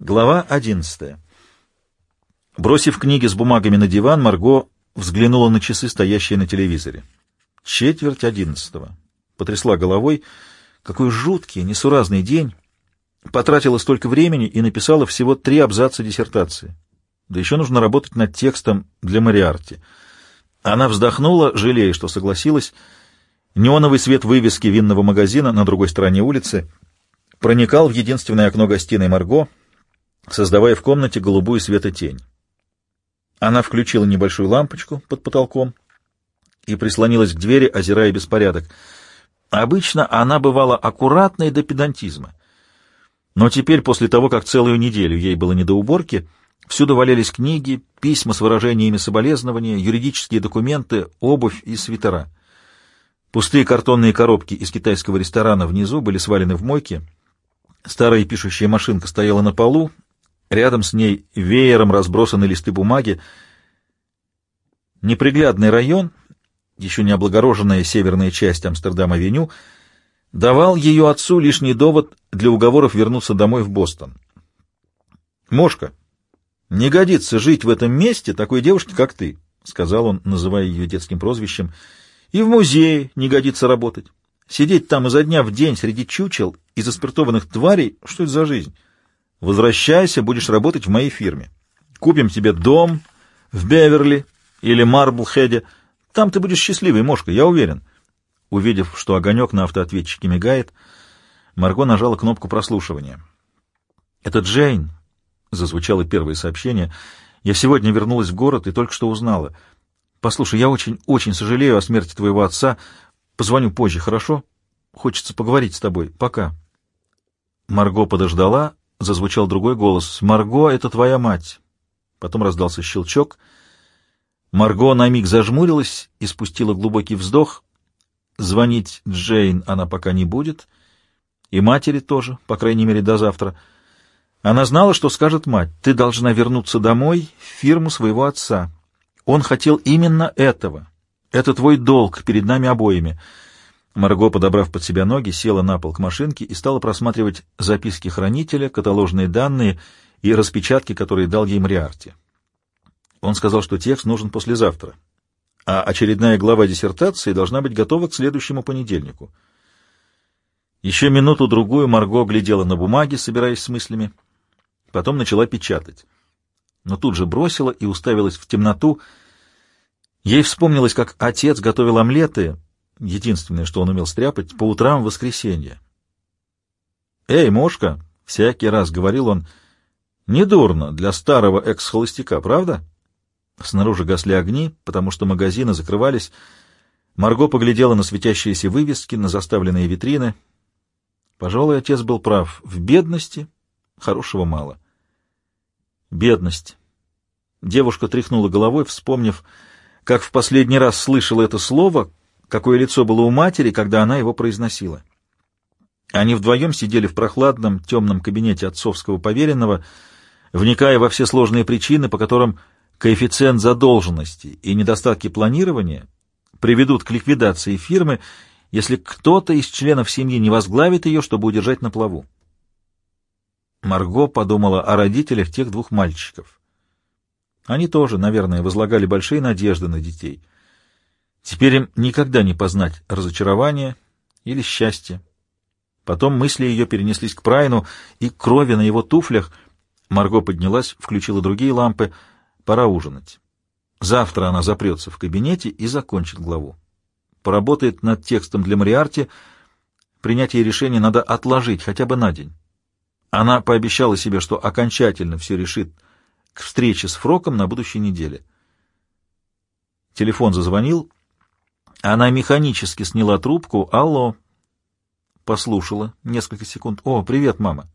Глава одиннадцатая. Бросив книги с бумагами на диван, Марго взглянула на часы, стоящие на телевизоре. Четверть одиннадцатого. Потрясла головой. Какой жуткий, несуразный день. Потратила столько времени и написала всего три абзаца диссертации. Да еще нужно работать над текстом для Мариарти. Она вздохнула, жалея, что согласилась. Неоновый свет вывески винного магазина на другой стороне улицы проникал в единственное окно гостиной Марго — создавая в комнате голубую светотень. Она включила небольшую лампочку под потолком и прислонилась к двери, озирая беспорядок. Обычно она бывала аккуратной до педантизма. Но теперь, после того, как целую неделю ей было не до уборки, всюду валялись книги, письма с выражениями соболезнования, юридические документы, обувь и свитера. Пустые картонные коробки из китайского ресторана внизу были свалены в мойке. Старая пишущая машинка стояла на полу, Рядом с ней веером разбросаны листы бумаги. Неприглядный район, еще не облагороженная северная часть Амстердам-авеню, давал ее отцу лишний довод для уговоров вернуться домой в Бостон. «Мошка, не годится жить в этом месте такой девушке, как ты», — сказал он, называя ее детским прозвищем, — «и в музее не годится работать. Сидеть там изо дня в день среди чучел и заспиртованных тварей — что это за жизнь?» Возвращайся, будешь работать в моей фирме. Купим тебе дом в Беверли или Марблхеде. Там ты будешь счастливый, Мошка, я уверен. Увидев, что огонек на автоответчике мигает, Марго нажала кнопку прослушивания. «Это Джейн», — зазвучало первое сообщение. «Я сегодня вернулась в город и только что узнала. Послушай, я очень-очень сожалею о смерти твоего отца. Позвоню позже, хорошо? Хочется поговорить с тобой. Пока». Марго подождала, зазвучал другой голос. «Марго, это твоя мать!» Потом раздался щелчок. Марго на миг зажмурилась и спустила глубокий вздох. Звонить Джейн она пока не будет, и матери тоже, по крайней мере, до завтра. Она знала, что скажет мать. «Ты должна вернуться домой, в фирму своего отца. Он хотел именно этого. Это твой долг перед нами обоими». Марго, подобрав под себя ноги, села на пол к машинке и стала просматривать записки хранителя, каталожные данные и распечатки, которые дал ей Мриарти. Он сказал, что текст нужен послезавтра, а очередная глава диссертации должна быть готова к следующему понедельнику. Еще минуту-другую Марго глядела на бумаги, собираясь с мыслями, потом начала печатать. Но тут же бросила и уставилась в темноту. Ей вспомнилось, как отец готовил омлеты — единственное, что он умел стряпать, по утрам в воскресенье. «Эй, мошка!» — всякий раз говорил он. «Недурно для старого экс-холостяка, правда?» Снаружи гасли огни, потому что магазины закрывались. Марго поглядела на светящиеся вывески, на заставленные витрины. Пожалуй, отец был прав. В бедности хорошего мало. Бедность. Девушка тряхнула головой, вспомнив, как в последний раз слышала это слово, какое лицо было у матери, когда она его произносила. Они вдвоем сидели в прохладном, темном кабинете отцовского поверенного, вникая во все сложные причины, по которым коэффициент задолженности и недостатки планирования приведут к ликвидации фирмы, если кто-то из членов семьи не возглавит ее, чтобы удержать на плаву. Марго подумала о родителях тех двух мальчиков. Они тоже, наверное, возлагали большие надежды на детей — Теперь им никогда не познать разочарования или счастья. Потом мысли ее перенеслись к Прайну и крови на его туфлях. Марго поднялась, включила другие лампы. Пора ужинать. Завтра она запрется в кабинете и закончит главу. Поработает над текстом для Мариарти. Принятие решения надо отложить хотя бы на день. Она пообещала себе, что окончательно все решит к встрече с Фроком на будущей неделе. Телефон зазвонил. Она механически сняла трубку. «Алло!» Послушала несколько секунд. «О, привет, мама!»